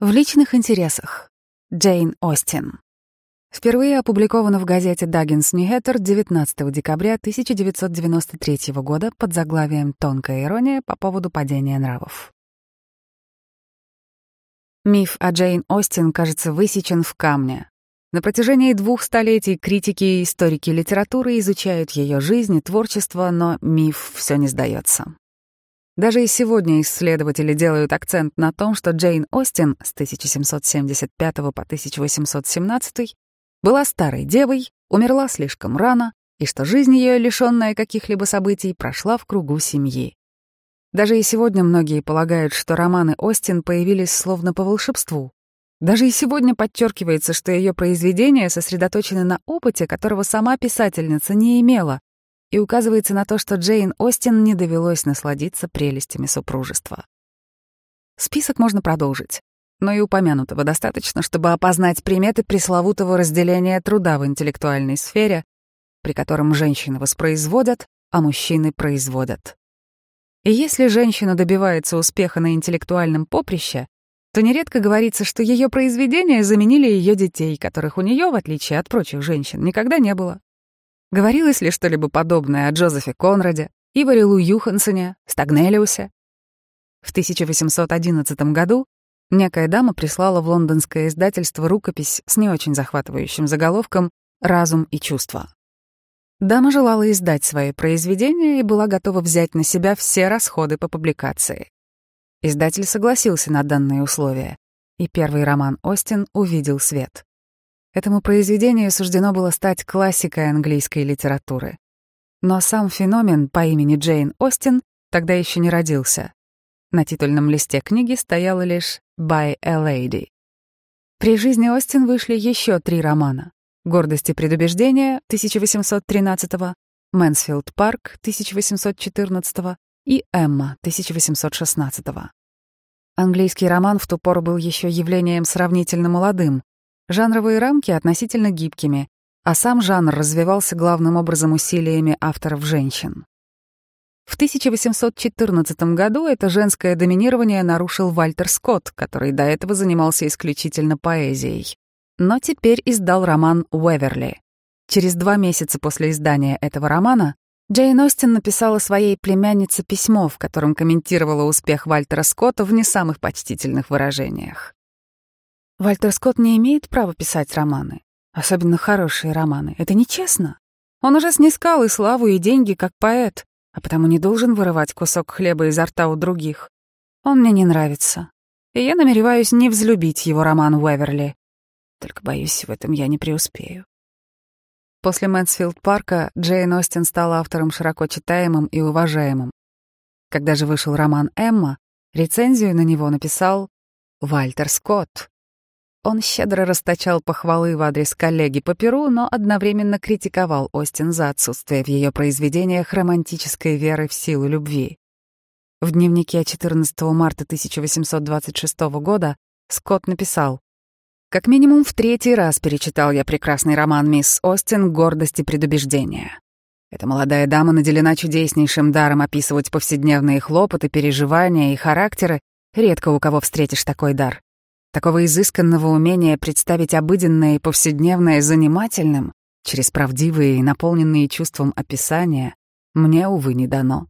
В личных интересах. Джейн Остин. Впервые опубликовано в газете Dagens Nyheter 19 декабря 1993 года под заглавием «Тонкая ирония по поводу падения нравов». Миф о Джейн Остин, кажется, высечен в камне. На протяжении двух столетий критики и историки литературы изучают ее жизнь и творчество, но миф все не сдается. Даже и сегодня исследователи делают акцент на том, что Джейн Остин с 1775 по 1817 была старой девой, умерла слишком рано, и что жизнь ее, лишенная каких-либо событий, прошла в кругу семьи. Даже и сегодня многие полагают, что романы Остин появились словно по волшебству. Даже и сегодня подчеркивается, что ее произведения сосредоточены на опыте, которого сама писательница не имела, и указывается на то, что Джейн Остин не довелось насладиться прелестями супружества. Список можно продолжить, но и упомянутого достаточно, чтобы опознать приметы пресловутого разделения труда в интеллектуальной сфере, при котором женщины воспроизводят, а мужчины производят. И если женщина добивается успеха на интеллектуальном поприще, то нередко говорится, что ее произведения заменили ее детей, которых у нее, в отличие от прочих женщин, никогда не было. Говорилось ли что-либо подобное о Джозефе Конраде, Иваре Лу Юхансене, Стагнелиусе? В 1811 году некая дама прислала в лондонское издательство рукопись с не очень захватывающим заголовком «Разум и чувства». Дама желала издать свои произведения и была готова взять на себя все расходы по публикации. Издатель согласился на данные условия, и первый роман «Остин» увидел свет. Этому произведению суждено было стать классикой английской литературы. Но сам феномен по имени Джейн Остин тогда еще не родился. На титульном листе книги стояло лишь «By a Lady». При жизни Остин вышли еще три романа. «Гордость и предубеждение» 1813 «Мэнсфилд парк» 1814 и «Эмма» 1816 Английский роман в ту пору был еще явлением сравнительно молодым, Жанровые рамки относительно гибкими, а сам жанр развивался главным образом усилиями авторов женщин. В 1814 году это женское доминирование нарушил Вальтер Скотт, который до этого занимался исключительно поэзией. Но теперь издал роман «Уэверли». Через два месяца после издания этого романа Джейн Остин написала своей племяннице письмо, в котором комментировала успех Вальтера Скотта в не самых почтительных выражениях. Вальтер Скотт не имеет права писать романы, особенно хорошие романы. Это нечестно. Он уже снискал и славу, и деньги как поэт, а потому не должен вырывать кусок хлеба изо рта у других. Он мне не нравится, и я намереваюсь невзлюбить его роман Уэверли. Только, боюсь, в этом я не преуспею. После Мэнсфилд Парка Джейн Остин стала автором широко читаемым и уважаемым. Когда же вышел роман «Эмма», рецензию на него написал Вальтер Скотт, он щедро расточал похвалы в адрес коллеги по Перу, но одновременно критиковал Остин за отсутствие в ее произведениях романтической веры в силу любви. В дневнике 14 марта 1826 года Скотт написал «Как минимум в третий раз перечитал я прекрасный роман «Мисс Остин. Гордость и предубеждение». Эта молодая дама наделена чудеснейшим даром описывать повседневные хлопоты, переживания и характеры. Редко у кого встретишь такой дар такого изысканного умения представить обыденное и повседневное занимательным через правдивые и наполненные чувством описания мне, увы, не дано.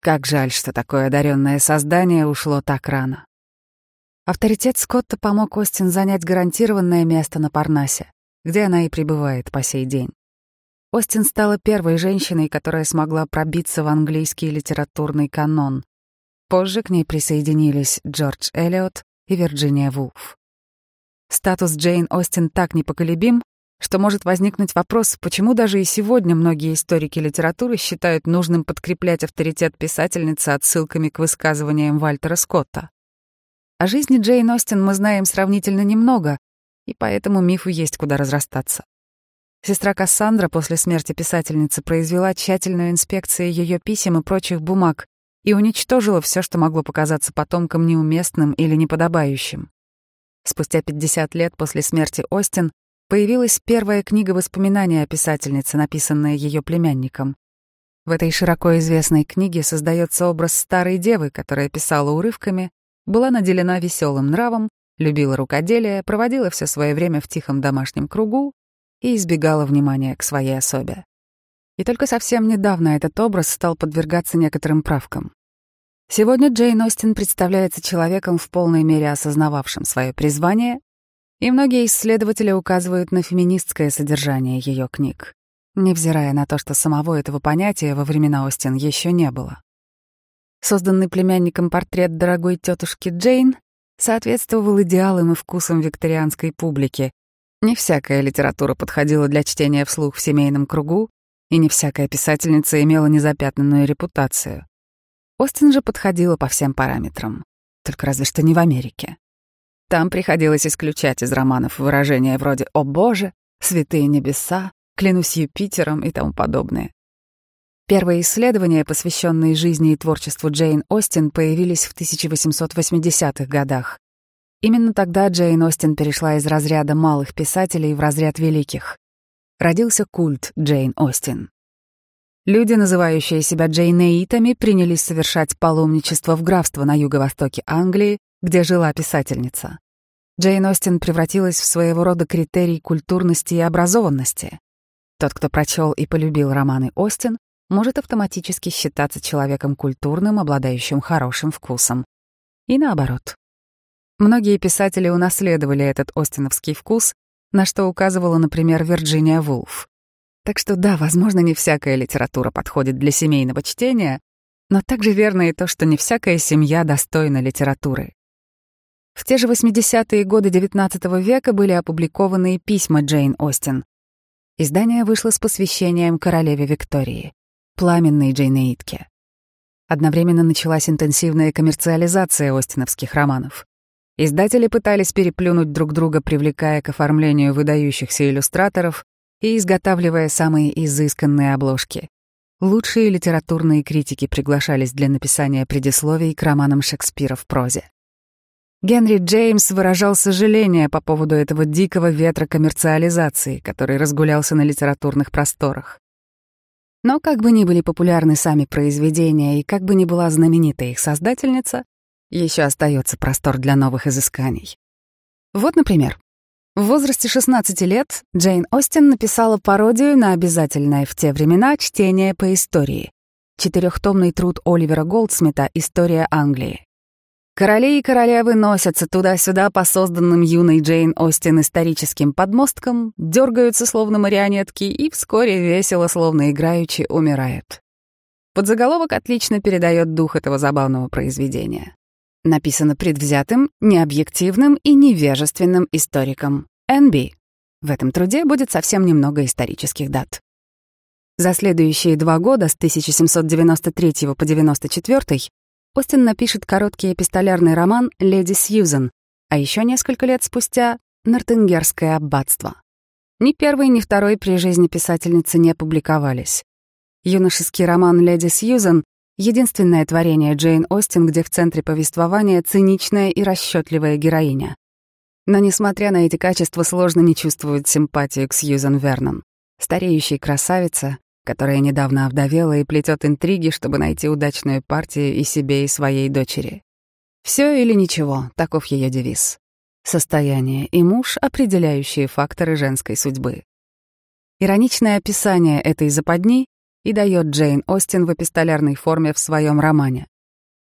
Как жаль, что такое одаренное создание ушло так рано. Авторитет Скотта помог Остин занять гарантированное место на Парнасе, где она и пребывает по сей день. Остин стала первой женщиной, которая смогла пробиться в английский литературный канон. Позже к ней присоединились Джордж Эллиот, и Вирджиния Вулф. Статус Джейн Остин так непоколебим, что может возникнуть вопрос, почему даже и сегодня многие историки литературы считают нужным подкреплять авторитет писательницы отсылками к высказываниям Вальтера Скотта. О жизни Джейн Остин мы знаем сравнительно немного, и поэтому мифу есть куда разрастаться. Сестра Кассандра после смерти писательницы произвела тщательную инспекцию ее писем и прочих бумаг и уничтожила все, что могло показаться потомкам неуместным или неподобающим. Спустя 50 лет после смерти Остин появилась первая книга воспоминаний о писательнице, написанная ее племянником. В этой широко известной книге создается образ старой девы, которая писала урывками, была наделена веселым нравом, любила рукоделие, проводила все свое время в тихом домашнем кругу и избегала внимания к своей особе. И только совсем недавно этот образ стал подвергаться некоторым правкам. Сегодня Джейн Остин представляется человеком в полной мере осознававшим свое призвание, и многие исследователи указывают на феминистское содержание ее книг, невзирая на то, что самого этого понятия во времена Остин еще не было. Созданный племянником портрет дорогой тетушки Джейн соответствовал идеалам и вкусам викторианской публики. Не всякая литература подходила для чтения вслух в семейном кругу, и не всякая писательница имела незапятнанную репутацию. Остин же подходила по всем параметрам. Только разве что не в Америке. Там приходилось исключать из романов выражения вроде «О боже», «Святые небеса», «Клянусь Юпитером» и тому подобное. Первые исследования, посвященные жизни и творчеству Джейн Остин, появились в 1880-х годах. Именно тогда Джейн Остин перешла из разряда малых писателей в разряд великих. Родился культ Джейн Остин. Люди, называющие себя Джейнеитами, принялись совершать паломничество в графство на юго-востоке Англии, где жила писательница. Джейн Остин превратилась в своего рода критерий культурности и образованности. Тот, кто прочел и полюбил романы Остин, может автоматически считаться человеком культурным, обладающим хорошим вкусом. И наоборот. Многие писатели унаследовали этот остиновский вкус, на что указывала, например, Вирджиния Вулф. Так что да, возможно, не всякая литература подходит для семейного чтения, но также верно и то, что не всякая семья достойна литературы. В те же 80-е годы XIX века были опубликованы письма Джейн Остин. Издание вышло с посвящением королеве Виктории, пламенной Джейнеитке. Одновременно началась интенсивная коммерциализация остиновских романов. Издатели пытались переплюнуть друг друга, привлекая к оформлению выдающихся иллюстраторов, и изготавливая самые изысканные обложки. Лучшие литературные критики приглашались для написания предисловий к романам Шекспира в прозе. Генри Джеймс выражал сожаление по поводу этого дикого ветра коммерциализации, который разгулялся на литературных просторах. Но как бы ни были популярны сами произведения и как бы ни была знаменита их создательница, еще остается простор для новых изысканий. Вот, например, в возрасте 16 лет Джейн Остин написала пародию на обязательное в те времена чтение по истории. Четырехтомный труд Оливера Голдсмита «История Англии». Короли и королевы носятся туда-сюда по созданным юной Джейн Остин историческим подмосткам, дергаются словно марионетки и вскоре весело, словно играючи, умирают. Подзаголовок отлично передает дух этого забавного произведения. Написано предвзятым, необъективным и невежественным историком. Энби. В этом труде будет совсем немного исторических дат. За следующие два года, с 1793 по 94, Остин напишет короткий эпистолярный роман «Леди Сьюзен», а еще несколько лет спустя — «Нортенгерское аббатство». Ни первый, ни второй при жизни писательницы не публиковались. Юношеский роман «Леди Сьюзен» Единственное творение Джейн Остин, где в центре повествования циничная и расчетливая героиня. Но, несмотря на эти качества, сложно не чувствовать симпатию к Сьюзан Вернон. Стареющей красавица, которая недавно овдовела и плетет интриги, чтобы найти удачную партию и себе, и своей дочери. Все или ничего, таков ее девиз. Состояние и муж — определяющие факторы женской судьбы. Ироничное описание этой западни и дает Джейн Остин в эпистолярной форме в своем романе.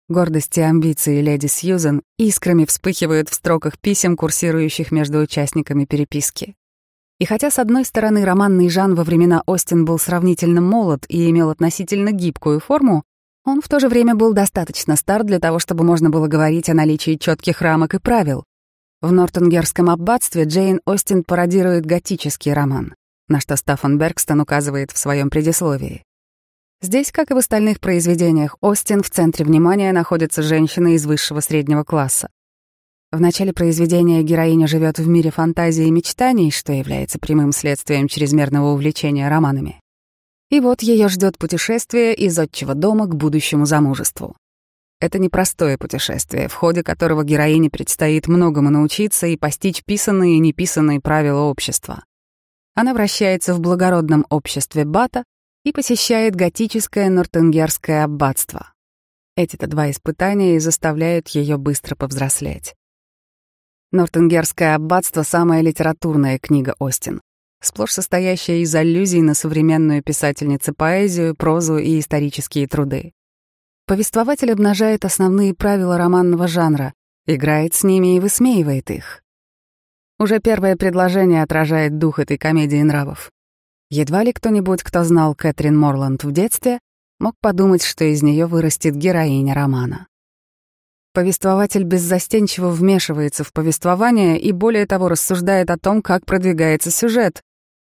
Гордость и амбиции леди Сьюзен искрами вспыхивают в строках писем, курсирующих между участниками переписки. И хотя, с одной стороны, романный Жан во времена Остин был сравнительно молод и имел относительно гибкую форму, он в то же время был достаточно стар для того, чтобы можно было говорить о наличии четких рамок и правил. В Нортенгерском аббатстве Джейн Остин пародирует готический роман на что Стаффан Бергстон указывает в своем предисловии. Здесь, как и в остальных произведениях Остин, в центре внимания находится женщина из высшего среднего класса. В начале произведения героиня живет в мире фантазии и мечтаний, что является прямым следствием чрезмерного увлечения романами. И вот ее ждет путешествие из отчего дома к будущему замужеству. Это непростое путешествие, в ходе которого героине предстоит многому научиться и постичь писанные и неписанные правила общества. Она вращается в благородном обществе Бата и посещает готическое нортенгерское аббатство. Эти-то два испытания и заставляют ее быстро повзрослеть. Нортенгерское аббатство — самая литературная книга Остин, сплошь состоящая из аллюзий на современную писательницу поэзию, прозу и исторические труды. Повествователь обнажает основные правила романного жанра, играет с ними и высмеивает их. Уже первое предложение отражает дух этой комедии нравов. Едва ли кто-нибудь, кто знал Кэтрин Морланд в детстве, мог подумать, что из нее вырастет героиня романа. Повествователь беззастенчиво вмешивается в повествование и, более того, рассуждает о том, как продвигается сюжет.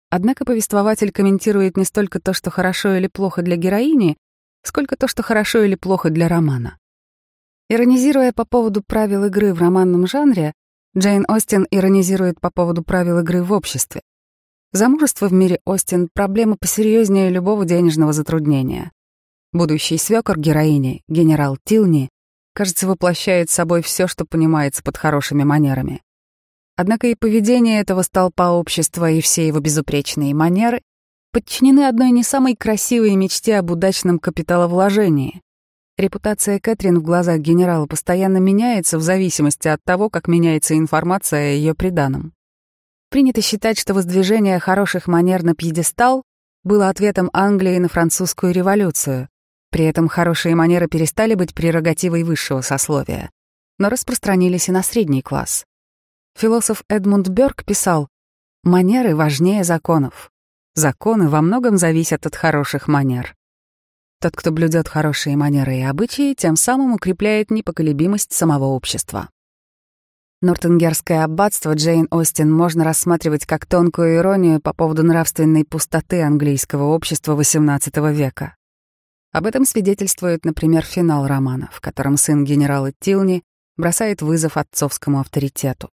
Однако повествователь комментирует не столько то, что хорошо или плохо для героини, сколько то, что хорошо или плохо для романа. Иронизируя по поводу правил игры в романном жанре, Джейн Остин иронизирует по поводу правил игры в обществе. Замужество в мире Остин — проблема посерьезнее любого денежного затруднения. Будущий свекор героини, генерал Тилни, кажется, воплощает собой все, что понимается под хорошими манерами. Однако и поведение этого столпа общества и все его безупречные манеры подчинены одной не самой красивой мечте об удачном капиталовложении. Репутация Кэтрин в глазах генерала постоянно меняется в зависимости от того, как меняется информация о ее приданом. Принято считать, что воздвижение хороших манер на пьедестал было ответом Англии на французскую революцию. При этом хорошие манеры перестали быть прерогативой высшего сословия, но распространились и на средний класс. Философ Эдмунд Бёрк писал, «Манеры важнее законов. Законы во многом зависят от хороших манер. Тот, кто блюдет хорошие манеры и обычаи, тем самым укрепляет непоколебимость самого общества. Нортенгерское аббатство Джейн Остин можно рассматривать как тонкую иронию по поводу нравственной пустоты английского общества XVIII века. Об этом свидетельствует, например, финал романа, в котором сын генерала Тилни бросает вызов отцовскому авторитету.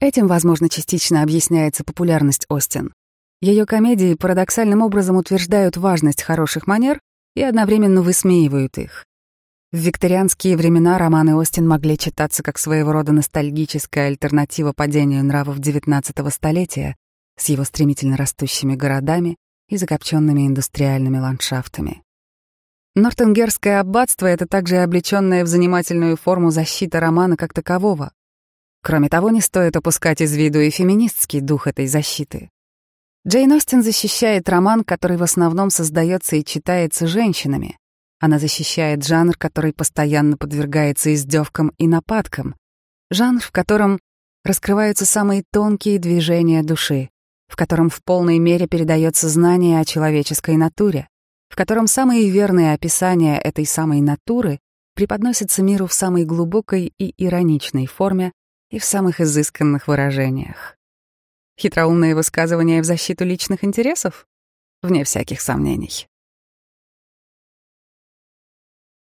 Этим, возможно, частично объясняется популярность Остин. Ее комедии парадоксальным образом утверждают важность хороших манер и одновременно высмеивают их. В викторианские времена романы Остин могли читаться как своего рода ностальгическая альтернатива падению нравов XIX столетия с его стремительно растущими городами и закопченными индустриальными ландшафтами. Нортенгерское аббатство — это также облечённая в занимательную форму защита романа как такового. Кроме того, не стоит опускать из виду и феминистский дух этой защиты. Джейн Остин защищает роман, который в основном создается и читается женщинами, она защищает жанр, который постоянно подвергается издевкам и нападкам. Жанр, в котором раскрываются самые тонкие движения души, в котором в полной мере передается знание о человеческой натуре, в котором самые верные описания этой самой натуры преподносятся миру в самой глубокой и ироничной форме и в самых изысканных выражениях. Хитроумные высказывания в защиту личных интересов? Вне всяких сомнений.